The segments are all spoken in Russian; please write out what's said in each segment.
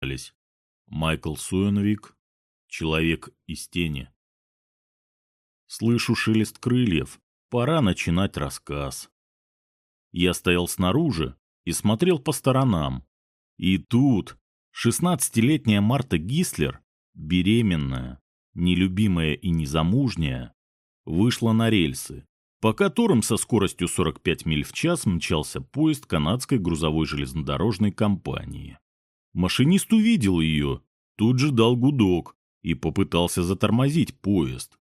остались. Майкл Суэнвик, человек из тени. Слышу шелест крыльев. Пора начинать рассказ. Я стоял снаружи и смотрел по сторонам. И тут шестнадцатилетняя Марта Гислер, беременная, нелюбимая и незамужняя, вышла на рельсы, по которым со скоростью 45 миль в час мчался поезд канадской грузовой железнодорожной компании. Машинист увидел ее, тут же дал гудок и попытался затормозить поезд.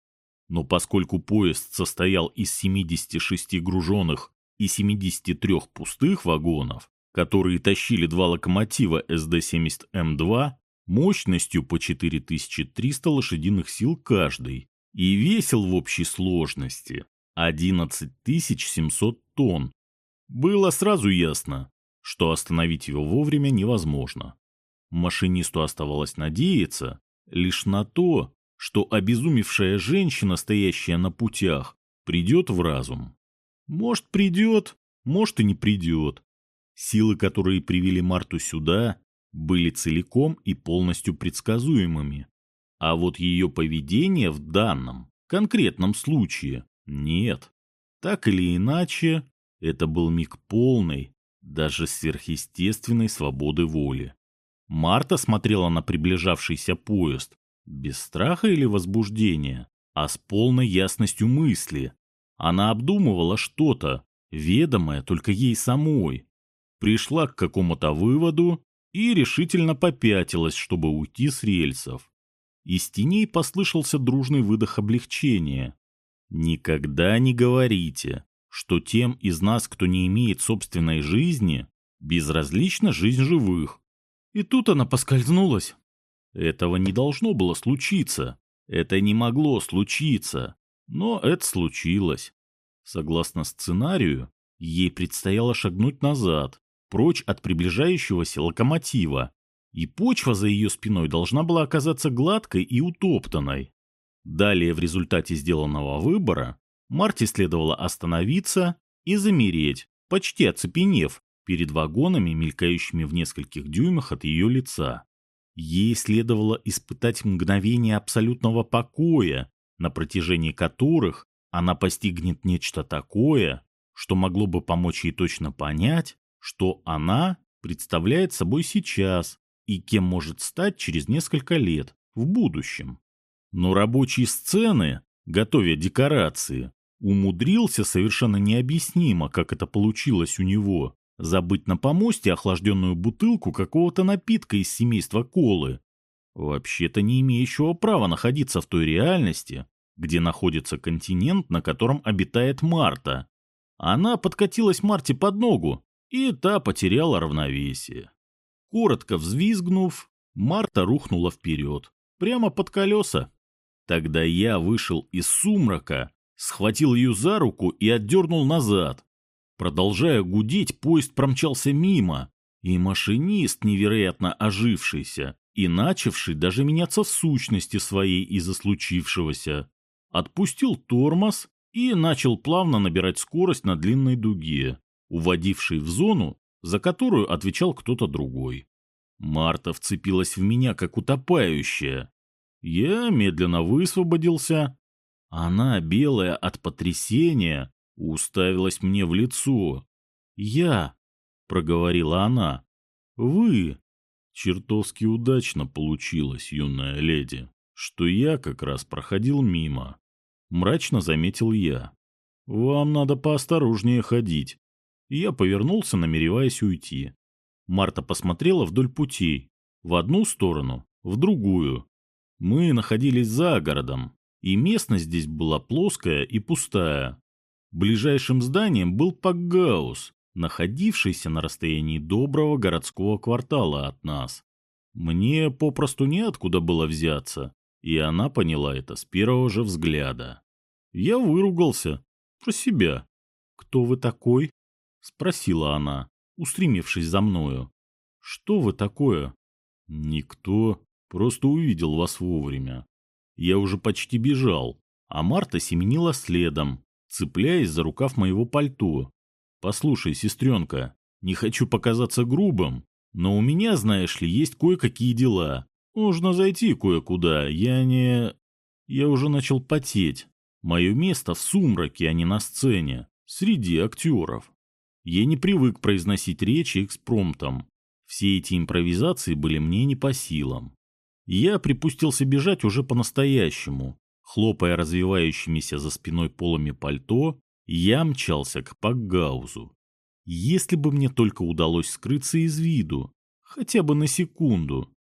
Но поскольку поезд состоял из 76 груженных и 73 пустых вагонов, которые тащили два локомотива SD-70M2 мощностью по 4300 лошадиных сил каждый и весил в общей сложности 11 700 тонн, было сразу ясно, что остановить его вовремя невозможно. Машинисту оставалось надеяться лишь на то, что обезумевшая женщина, стоящая на путях, придет в разум. Может, придет, может и не придет. Силы, которые привели Марту сюда, были целиком и полностью предсказуемыми. А вот ее поведение в данном, конкретном случае нет. Так или иначе, это был миг полной, даже сверхъестественной свободы воли. Марта смотрела на приближавшийся поезд без страха или возбуждения, а с полной ясностью мысли. Она обдумывала что-то, ведомое только ей самой. Пришла к какому-то выводу и решительно попятилась, чтобы уйти с рельсов. Из теней послышался дружный выдох облегчения. Никогда не говорите, что тем из нас, кто не имеет собственной жизни, безразлична жизнь живых. И тут она поскользнулась. Этого не должно было случиться. Это не могло случиться. Но это случилось. Согласно сценарию, ей предстояло шагнуть назад, прочь от приближающегося локомотива, и почва за ее спиной должна была оказаться гладкой и утоптанной. Далее в результате сделанного выбора Марте следовало остановиться и замереть, почти оцепенев, перед вагонами, мелькающими в нескольких дюймах от ее лица. Ей следовало испытать мгновение абсолютного покоя, на протяжении которых она постигнет нечто такое, что могло бы помочь ей точно понять, что она представляет собой сейчас и кем может стать через несколько лет в будущем. Но рабочие сцены, готовя декорации, умудрился совершенно необъяснимо, как это получилось у него, забыть на помосте охлажденную бутылку какого-то напитка из семейства колы, вообще-то не имеющего права находиться в той реальности, где находится континент, на котором обитает Марта. Она подкатилась Марте под ногу, и та потеряла равновесие. Коротко взвизгнув, Марта рухнула вперед, прямо под колеса. Тогда я вышел из сумрака, схватил ее за руку и отдернул назад. Продолжая гудеть, поезд промчался мимо, и машинист, невероятно ожившийся и начавший даже меняться в сущности своей из-за случившегося, отпустил тормоз и начал плавно набирать скорость на длинной дуге, уводившей в зону, за которую отвечал кто-то другой. Марта вцепилась в меня, как утопающая, я медленно высвободился. Она, белая от потрясения, уставилась мне в лицо. «Я», — проговорила она, — «вы». Чертовски удачно получилось, юная леди, что я как раз проходил мимо. Мрачно заметил я. «Вам надо поосторожнее ходить». Я повернулся, намереваясь уйти. Марта посмотрела вдоль путей. В одну сторону, в другую. Мы находились за городом, и местность здесь была плоская и пустая. Ближайшим зданием был Пакгаус, находившийся на расстоянии доброго городского квартала от нас. Мне попросту неоткуда было взяться, и она поняла это с первого же взгляда. Я выругался. Про себя. «Кто вы такой?» — спросила она, устремившись за мною. «Что вы такое?» «Никто», Просто увидел вас вовремя. Я уже почти бежал, а Марта семенила следом, цепляясь за рукав моего пальто. Послушай, сестренка, не хочу показаться грубым, Но у меня, знаешь ли, есть кое-какие дела. Нужно зайти кое-куда. Я не... Я уже начал потеть. Мое место в сумраке, а не на сцене, среди актеров. Я не привык произносить речи экспромтом. Все эти импровизации были мне не по силам. Я припустился бежать уже по-настоящему. Хлопая развивающимися за спиной полами пальто, я мчался к Пакгаузу. Если бы мне только удалось скрыться из виду, хотя бы на секунду,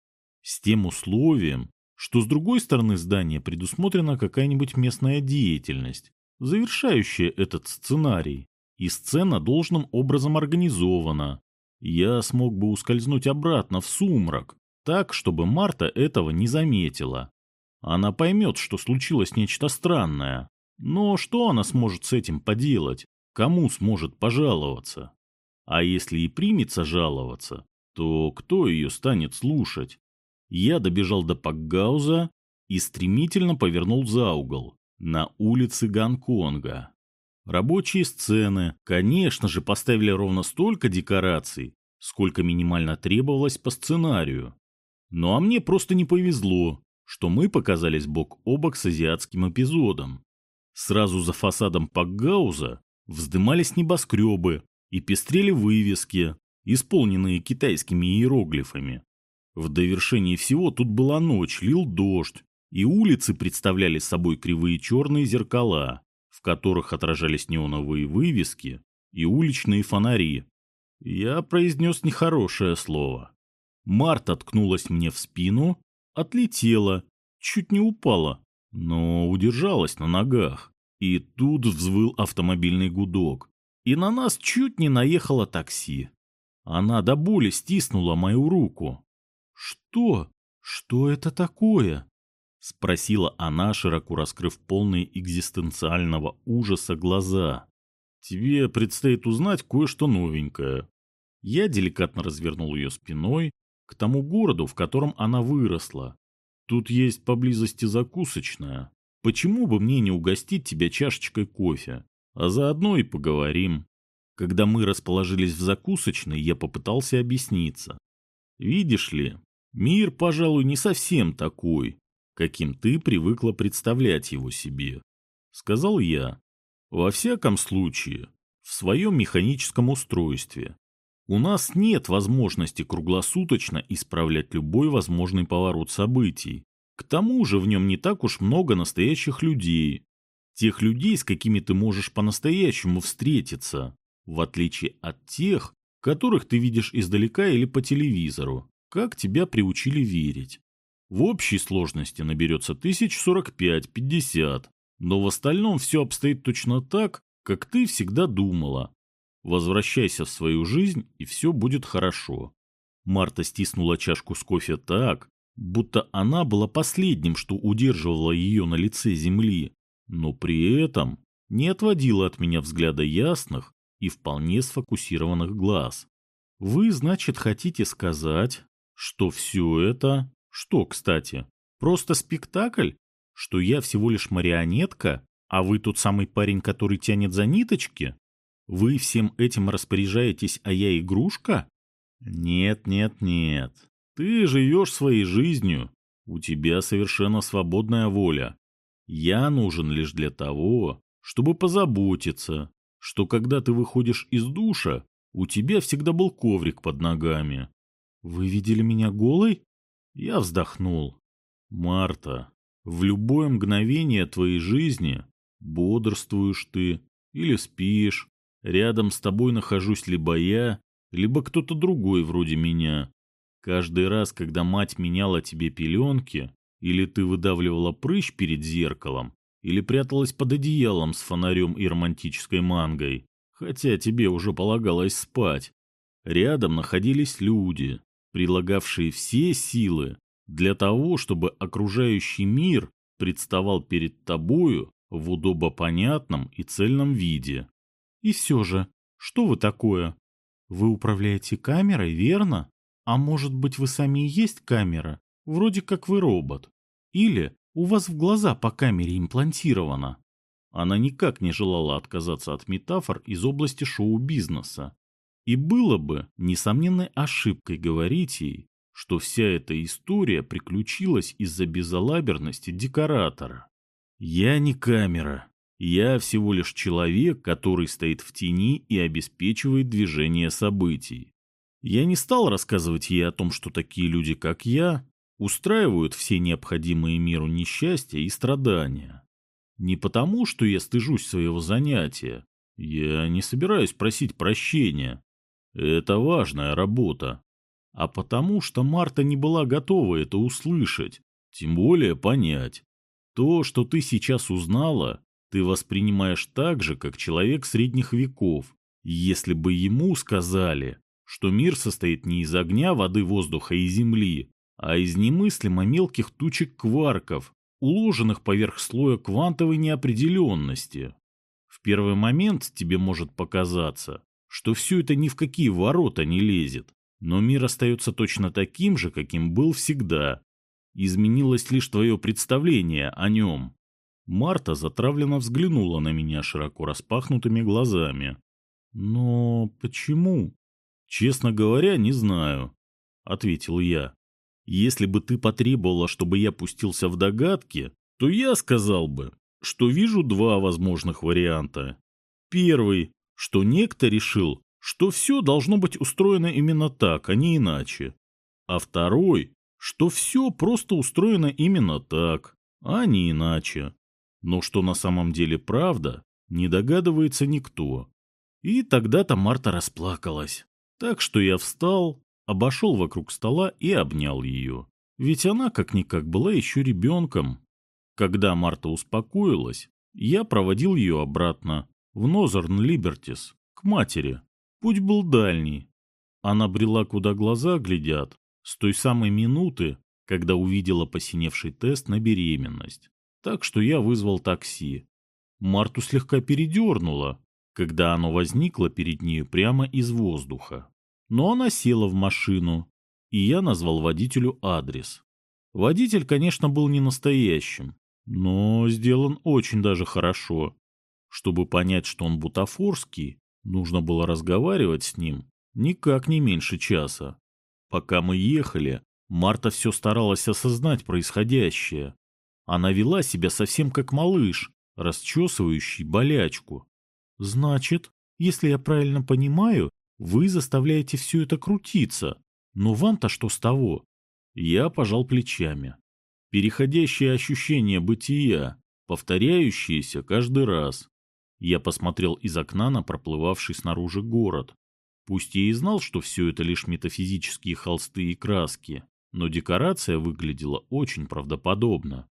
с тем условием, что с другой стороны здания предусмотрена какая-нибудь местная деятельность, завершающая этот сценарий, и сцена должным образом организована. Я смог бы ускользнуть обратно в сумрак, так, чтобы Марта этого не заметила. Она поймет, что случилось нечто странное. Но что она сможет с этим поделать? Кому сможет пожаловаться? А если и примется жаловаться, то кто ее станет слушать? Я добежал до Пакгауза и стремительно повернул за угол, на улице Гонконга. Рабочие сцены, конечно же, поставили ровно столько декораций, сколько минимально требовалось по сценарию. Ну а мне просто не повезло, что мы показались бок о бок с азиатским эпизодом. Сразу за фасадом Пакгауза вздымались небоскребы и пестрели вывески, исполненные китайскими иероглифами. В довершении всего тут была ночь, лил дождь, и улицы представляли собой кривые черные зеркала, в которых отражались неоновые вывески и уличные фонари. Я произнес нехорошее слово. Марта ткнулась мне в спину, отлетела, чуть не упала, но удержалась на ногах. И тут взвыл автомобильный гудок, и на нас чуть не наехало такси. Она до боли стиснула мою руку. «Что? Что это такое?» — спросила она, широко раскрыв полные экзистенциального ужаса глаза. «Тебе предстоит узнать кое-что новенькое». Я деликатно развернул ее спиной к тому городу, в котором она выросла. Тут есть поблизости закусочная. Почему бы мне не угостить тебя чашечкой кофе? А заодно и поговорим. Когда мы расположились в закусочной, я попытался объясниться. Видишь ли, Мир, пожалуй, не совсем такой, каким ты привыкла представлять его себе, сказал я. Во всяком случае, в своем механическом устройстве. У нас нет возможности круглосуточно исправлять любой возможный поворот событий. К тому же в нем не так уж много настоящих людей. Тех людей, с какими ты можешь по-настоящему встретиться, в отличие от тех, которых ты видишь издалека или по телевизору как тебя приучили верить. В общей сложности наберется 1045-50, но в остальном все обстоит точно так, как ты всегда думала. Возвращайся в свою жизнь, и все будет хорошо. Марта стиснула чашку с кофе так, будто она была последним, что удерживало ее на лице земли, но при этом не отводила от меня взгляда ясных и вполне сфокусированных глаз. «Вы, значит, хотите сказать, что все это... Что, кстати? Просто спектакль? Что я всего лишь марионетка, а вы тот самый парень, который тянет за ниточки? Вы всем этим распоряжаетесь, а я игрушка? Нет, нет, нет. Ты живешь своей жизнью. У тебя совершенно свободная воля. Я нужен лишь для того, чтобы позаботиться, что когда ты выходишь из душа, у тебя всегда был коврик под ногами, «Вы видели меня голой?» Я вздохнул. «Марта, в любое мгновение твоей жизни бодрствуешь ты или спишь, рядом с тобой нахожусь либо я, либо кто-то другой вроде меня. Каждый раз, когда мать меняла тебе пеленки, или ты выдавливала прыщ перед зеркалом, или пряталась под одеялом с фонарем и романтической мангой, хотя тебе уже полагалось спать, рядом находились люди, прилагавшие все силы для того, чтобы окружающий мир представал перед тобою в удобопонятном и цельном виде. И все же, что вы такое? Вы управляете камерой, верно? А может быть, вы сами и есть камера? Вроде как вы робот. Или у вас в глаза по камере имплантировано? Она никак не желала отказаться от метафор из области шоу-бизнеса. И было бы несомненной ошибкой говорить ей, что вся эта история приключилась из-за безалаберности декоратора. Я не камера. Я всего лишь человек, который стоит в тени и обеспечивает движение событий. Я не стал рассказывать ей о том, что такие люди, как я, устраивают все необходимые миру несчастья и страдания. Не потому, что я стыжусь своего занятия. Я не собираюсь просить прощения. Это важная работа. А потому, что Марта не была готова это услышать, тем более понять. То, что ты сейчас узнала, ты воспринимаешь так же, как человек средних веков. Если бы ему сказали, что мир состоит не из огня, воды, воздуха и земли, а из немыслимо мелких тучек кварков, уложенных поверх слоя квантовой неопределенности. В первый момент тебе может показаться, что все это ни в какие ворота не лезет, но мир остается точно таким же, каким был всегда. Изменилось лишь твое представление о нем. Марта затравленно взглянула на меня широко распахнутыми глазами. «Но почему?» «Честно говоря, не знаю», — ответил я. Если бы ты потребовала, чтобы я пустился в догадки, то я сказал бы, что вижу два возможных варианта. Первый, что некто решил, что все должно быть устроено именно так, а не иначе. А второй, что все просто устроено именно так, а не иначе. Но что на самом деле правда, не догадывается никто. И тогда-то Марта расплакалась. Так что я встал, обошел вокруг стола и обнял ее. Ведь она, как-никак, была еще ребенком. Когда Марта успокоилась, я проводил ее обратно, в Нозерн Либертис, к матери. Путь был дальний. Она брела, куда глаза глядят, с той самой минуты, когда увидела посиневший тест на беременность. Так что я вызвал такси. Марту слегка передернуло, когда оно возникло перед ней прямо из воздуха. Но она села в машину, и я назвал водителю адрес. Водитель, конечно, был не настоящим, но сделан очень даже хорошо. Чтобы понять, что он бутафорский, нужно было разговаривать с ним никак не меньше часа. Пока мы ехали, Марта все старалась осознать происходящее. Она вела себя совсем как малыш, расчесывающий болячку. «Значит, если я правильно понимаю, вы заставляете все это крутиться. Но вам-то что с того? Я пожал плечами. Переходящее ощущение бытия, повторяющееся каждый раз. Я посмотрел из окна на проплывавший снаружи город. Пусть я и знал, что все это лишь метафизические холсты и краски, но декорация выглядела очень правдоподобно.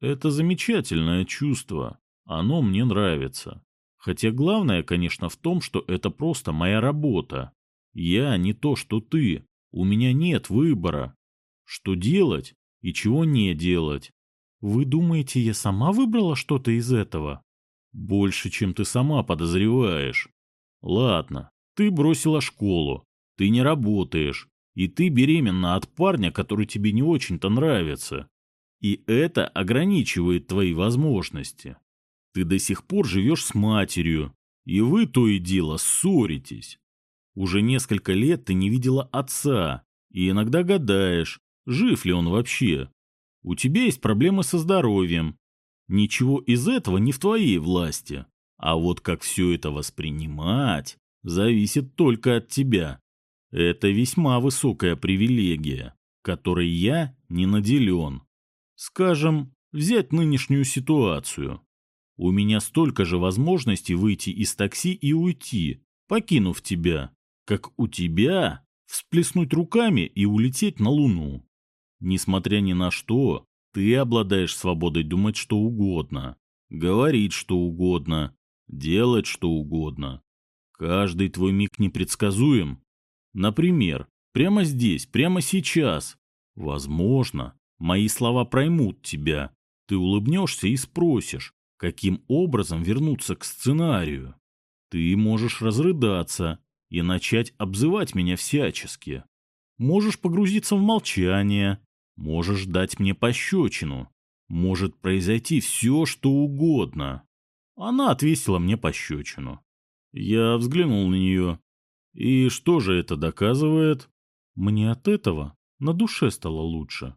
Это замечательное чувство. Оно мне нравится. Хотя главное, конечно, в том, что это просто моя работа. Я не то, что ты. У меня нет выбора. Что делать и чего не делать. Вы думаете, я сама выбрала что-то из этого? Больше, чем ты сама подозреваешь. Ладно, ты бросила школу, ты не работаешь, и ты беременна от парня, который тебе не очень-то нравится. И это ограничивает твои возможности. Ты до сих пор живешь с матерью, и вы то и дело ссоритесь. Уже несколько лет ты не видела отца, и иногда гадаешь, жив ли он вообще. У тебя есть проблемы со здоровьем. Ничего из этого не в твоей власти. А вот как все это воспринимать, зависит только от тебя. Это весьма высокая привилегия, которой я не наделен. Скажем, взять нынешнюю ситуацию. У меня столько же возможностей выйти из такси и уйти, покинув тебя, как у тебя всплеснуть руками и улететь на Луну. Несмотря ни на что, ты обладаешь свободой думать что угодно, говорить что угодно, делать что угодно. Каждый твой миг непредсказуем. Например, прямо здесь, прямо сейчас. Возможно, мои слова проймут тебя. Ты улыбнешься и спросишь, каким образом вернуться к сценарию. Ты можешь разрыдаться и начать обзывать меня всячески. Можешь погрузиться в молчание, можешь дать мне пощечину. Может произойти все, что угодно. Она отвесила мне пощечину. Я взглянул на нее. И что же это доказывает? Мне от этого на душе стало лучше.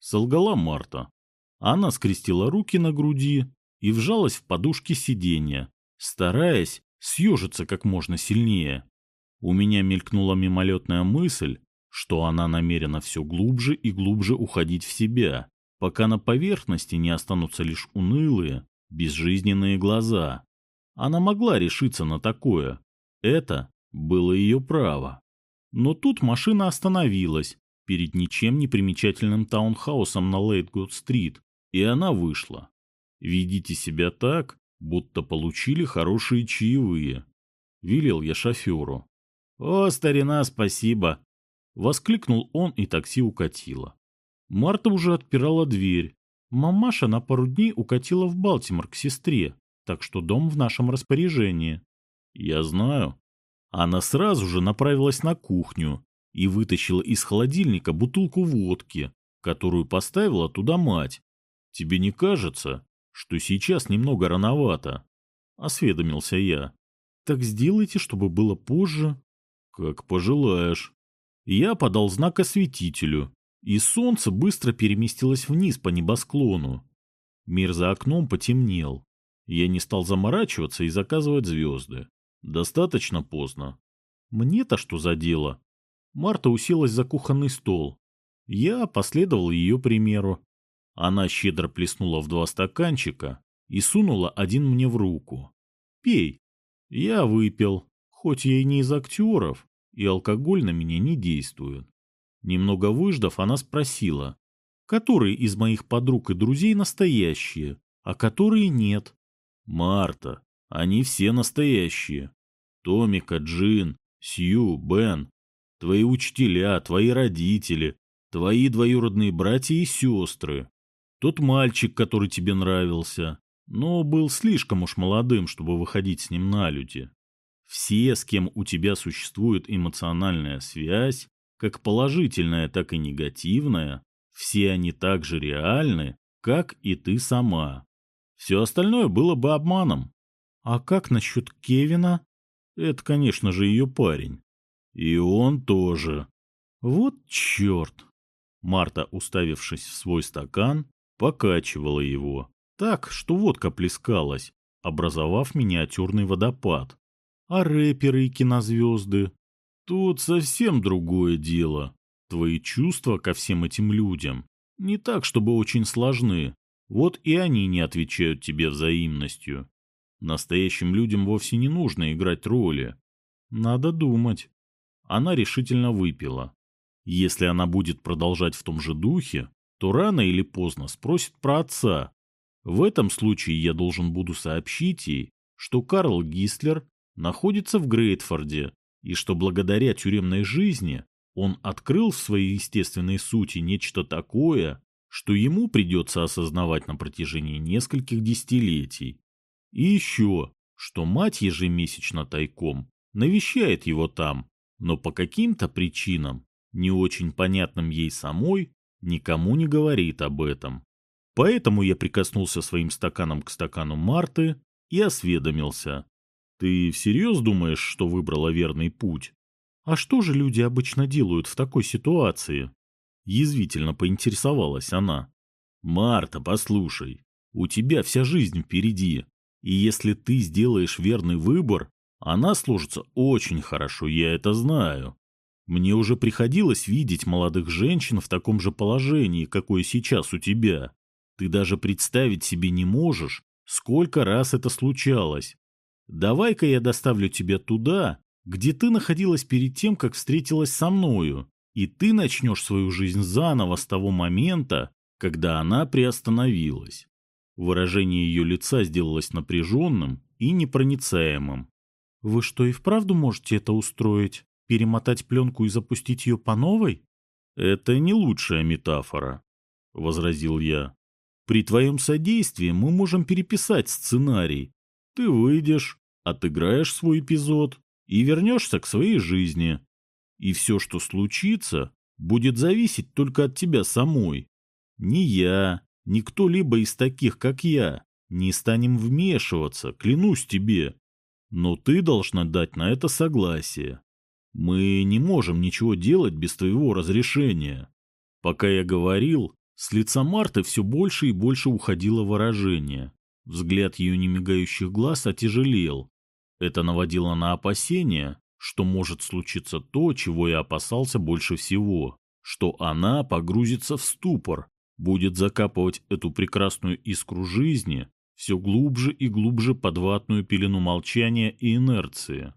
Солгала Марта. Она скрестила руки на груди и вжалась в подушки сиденья, стараясь съежиться как можно сильнее. У меня мелькнула мимолетная мысль, что она намерена все глубже и глубже уходить в себя, пока на поверхности не останутся лишь унылые, безжизненные глаза. Она могла решиться на такое. Это было ее право. Но тут машина остановилась перед ничем не примечательным таунхаусом на Лейтгуд-стрит, и она вышла. Ведите себя так, будто получили хорошие чаевые. Велел я шоферу. «О, старина, спасибо!» Воскликнул он, и такси укатило. Марта уже отпирала дверь. Мамаша на пару дней укатила в Балтимор к сестре, так что дом в нашем распоряжении. Я знаю. Она сразу же направилась на кухню и вытащила из холодильника бутылку водки, которую поставила туда мать. Тебе не кажется, что сейчас немного рановато? Осведомился я. Так сделайте, чтобы было позже. Как пожелаешь. Я подал знак осветителю, и солнце быстро переместилось вниз по небосклону. Мир за окном потемнел. Я не стал заморачиваться и заказывать звезды. Достаточно поздно. Мне-то что за дело? Марта уселась за кухонный стол. Я последовал ее примеру. Она щедро плеснула в два стаканчика и сунула один мне в руку. «Пей». Я выпил, хоть я и не из актеров, и алкоголь на меня не действует. Немного выждав, она спросила, которые из моих подруг и друзей настоящие, а которые нет. Марта, они все настоящие. Томика, Джин, Сью, Бен, твои учителя, твои родители, твои двоюродные братья и сестры. Тот мальчик, который тебе нравился, но был слишком уж молодым, чтобы выходить с ним на люди. Все, с кем у тебя существует эмоциональная связь, как положительная, так и негативная, все они так же реальны, как и ты сама. Все остальное было бы обманом. А как насчет Кевина? Это, конечно же, ее парень. И он тоже. Вот черт. Марта, уставившись в свой стакан, покачивала его, так, что водка плескалась, образовав миниатюрный водопад. А рэперы и кинозвезды? Тут совсем другое дело. Твои чувства ко всем этим людям не так, чтобы очень сложны. Вот и они не отвечают тебе взаимностью. Настоящим людям вовсе не нужно играть роли. Надо думать. Она решительно выпила. Если она будет продолжать в том же духе, то рано или поздно спросит про отца. В этом случае я должен буду сообщить ей, что Карл Гислер находится в Грейтфорде и что благодаря тюремной жизни он открыл в своей естественной сути нечто такое, что ему придется осознавать на протяжении нескольких десятилетий. И еще, что мать ежемесячно тайком навещает его там, но по каким-то причинам, не очень понятным ей самой, никому не говорит об этом. Поэтому я прикоснулся своим стаканом к стакану Марты и осведомился, ты всерьез думаешь, что выбрала верный путь? А что же люди обычно делают в такой ситуации? Язвительно поинтересовалась она. Марта, послушай, у тебя вся жизнь впереди. И если ты сделаешь верный выбор, она сложится очень хорошо, я это знаю. Мне уже приходилось видеть молодых женщин в таком же положении, какое сейчас у тебя. Ты даже представить себе не можешь, сколько раз это случалось. Давай-ка я доставлю тебя туда, где ты находилась перед тем, как встретилась со мною, и ты начнешь свою жизнь заново с того момента, когда она приостановилась. Выражение ее лица сделалось напряженным и непроницаемым. «Вы что, и вправду можете это устроить? Перемотать пленку и запустить ее по новой?» «Это не лучшая метафора», — возразил я. «При твоем содействии мы можем переписать сценарий. Ты выйдешь, отыграешь свой эпизод и вернешься к своей жизни. И все, что случится, будет зависеть только от тебя самой. Ни я, ни кто-либо из таких, как я, не станем вмешиваться, клянусь тебе. Но ты должна дать на это согласие. Мы не можем ничего делать без твоего разрешения. Пока я говорил, с лица Марты все больше и больше уходило выражение. Взгляд ее немигающих глаз отяжелел. Это наводило на опасение, что может случиться то, чего я опасался больше всего, что она погрузится в ступор, будет закапывать эту прекрасную искру жизни все глубже и глубже под ватную пелену молчания и инерции.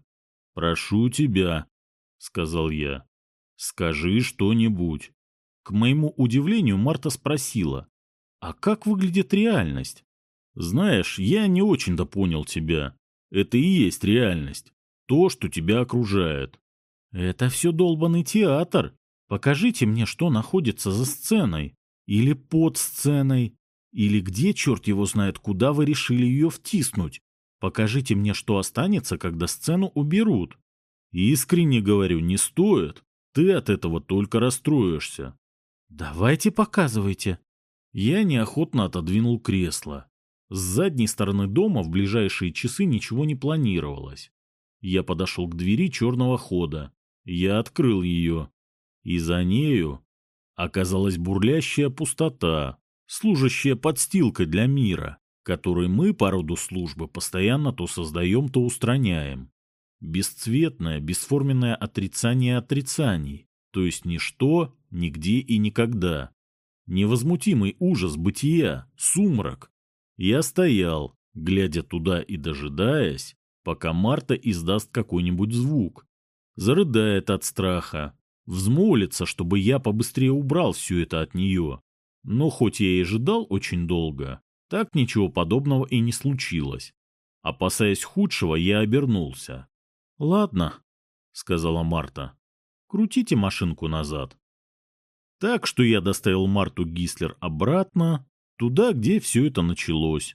«Прошу тебя», — сказал я, — «скажи что-нибудь». К моему удивлению Марта спросила, «А как выглядит реальность?» «Знаешь, я не очень-то понял тебя. Это и есть реальность. То, что тебя окружает». «Это все долбанный театр. Покажите мне, что находится за сценой. Или под сценой. Или где, черт его знает, куда вы решили ее втиснуть. Покажите мне, что останется, когда сцену уберут». «Искренне говорю, не стоит. Ты от этого только расстроишься. «Давайте показывайте». Я неохотно отодвинул кресло. С задней стороны дома в ближайшие часы ничего не планировалось. Я подошел к двери черного хода. Я открыл ее. И за нею оказалась бурлящая пустота, служащая подстилкой для мира, который мы по роду службы постоянно то создаем, то устраняем. Бесцветное, бесформенное отрицание отрицаний, то есть ничто, нигде и никогда. Невозмутимый ужас бытия, сумрак. Я стоял, глядя туда и дожидаясь, пока Марта издаст какой-нибудь звук. Зарыдает от страха, взмолится, чтобы я побыстрее убрал все это от нее. Но хоть я и ожидал очень долго, так ничего подобного и не случилось. Опасаясь худшего, я обернулся. — Ладно, — сказала Марта, — крутите машинку назад. Так что я доставил Марту Гислер обратно, туда, где все это началось.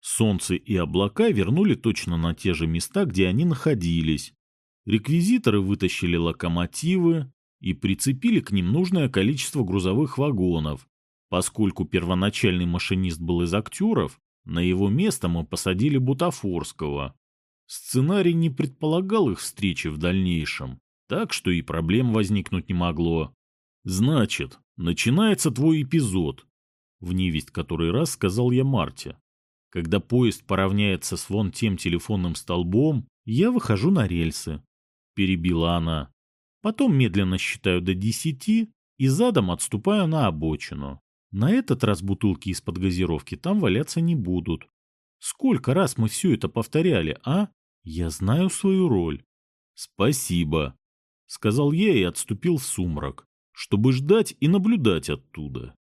Солнце и облака вернули точно на те же места, где они находились. Реквизиторы вытащили локомотивы и прицепили к ним нужное количество грузовых вагонов. Поскольку первоначальный машинист был из актеров, на его место мы посадили Бутафорского. Сценарий не предполагал их встречи в дальнейшем, так что и проблем возникнуть не могло. Значит, начинается твой эпизод. В невесть который раз сказал я Марте. Когда поезд поравняется с вон тем телефонным столбом, я выхожу на рельсы. Перебила она. Потом медленно считаю до десяти и задом отступаю на обочину. На этот раз бутылки из-под газировки там валяться не будут. Сколько раз мы все это повторяли, а? Я знаю свою роль. Спасибо, сказал я и отступил в сумрак чтобы ждать и наблюдать оттуда.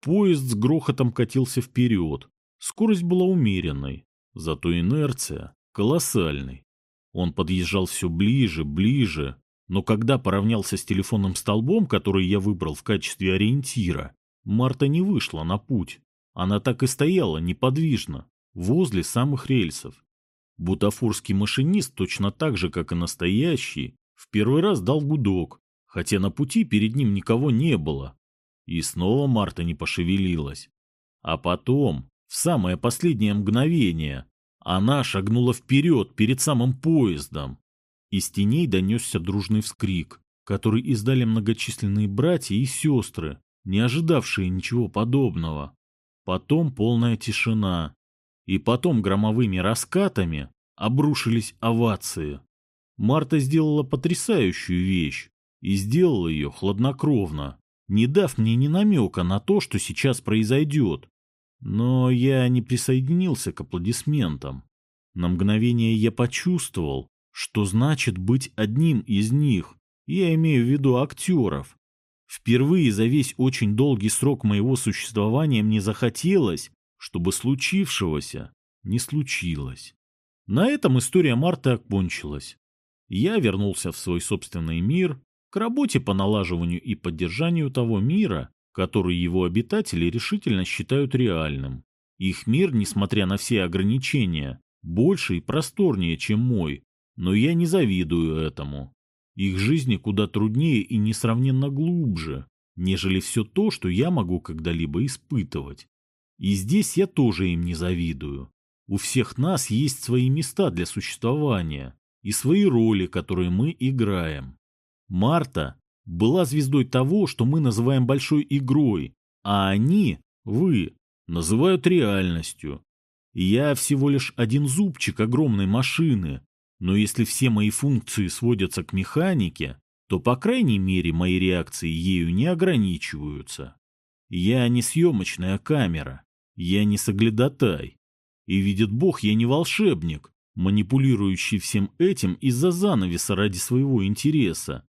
Поезд с грохотом катился вперед. Скорость была умеренной, зато инерция колоссальной. Он подъезжал все ближе, ближе, но когда поравнялся с телефонным столбом, который я выбрал в качестве ориентира, Марта не вышла на путь. Она так и стояла неподвижно, возле самых рельсов. Бутафорский машинист, точно так же, как и настоящий, в первый раз дал гудок, хотя на пути перед ним никого не было. И снова Марта не пошевелилась. А потом, в самое последнее мгновение, она шагнула вперед перед самым поездом. Из теней донесся дружный вскрик, который издали многочисленные братья и сестры, не ожидавшие ничего подобного. Потом полная тишина. И потом громовыми раскатами обрушились овации. Марта сделала потрясающую вещь и сделал ее хладнокровно, не дав мне ни намека на то, что сейчас произойдет. Но я не присоединился к аплодисментам. На мгновение я почувствовал, что значит быть одним из них. Я имею в виду актеров. Впервые за весь очень долгий срок моего существования мне захотелось, чтобы случившегося не случилось. На этом история Марты окончилась. Я вернулся в свой собственный мир, к работе по налаживанию и поддержанию того мира, который его обитатели решительно считают реальным. Их мир, несмотря на все ограничения, больше и просторнее, чем мой, но я не завидую этому. Их жизни куда труднее и несравненно глубже, нежели все то, что я могу когда-либо испытывать. И здесь я тоже им не завидую. У всех нас есть свои места для существования и свои роли, которые мы играем. Марта была звездой того, что мы называем большой игрой, а они, вы, называют реальностью. Я всего лишь один зубчик огромной машины, но если все мои функции сводятся к механике, то, по крайней мере, мои реакции ею не ограничиваются. Я не съемочная камера, я не соглядатай. И видит Бог, я не волшебник, манипулирующий всем этим из-за занавеса ради своего интереса.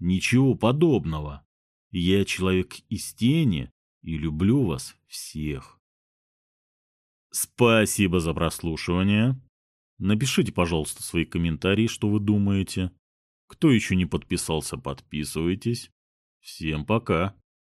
Ничего подобного. Я человек из тени и люблю вас всех. Спасибо за прослушивание. Напишите, пожалуйста, свои комментарии, что вы думаете. Кто еще не подписался, подписывайтесь. Всем пока.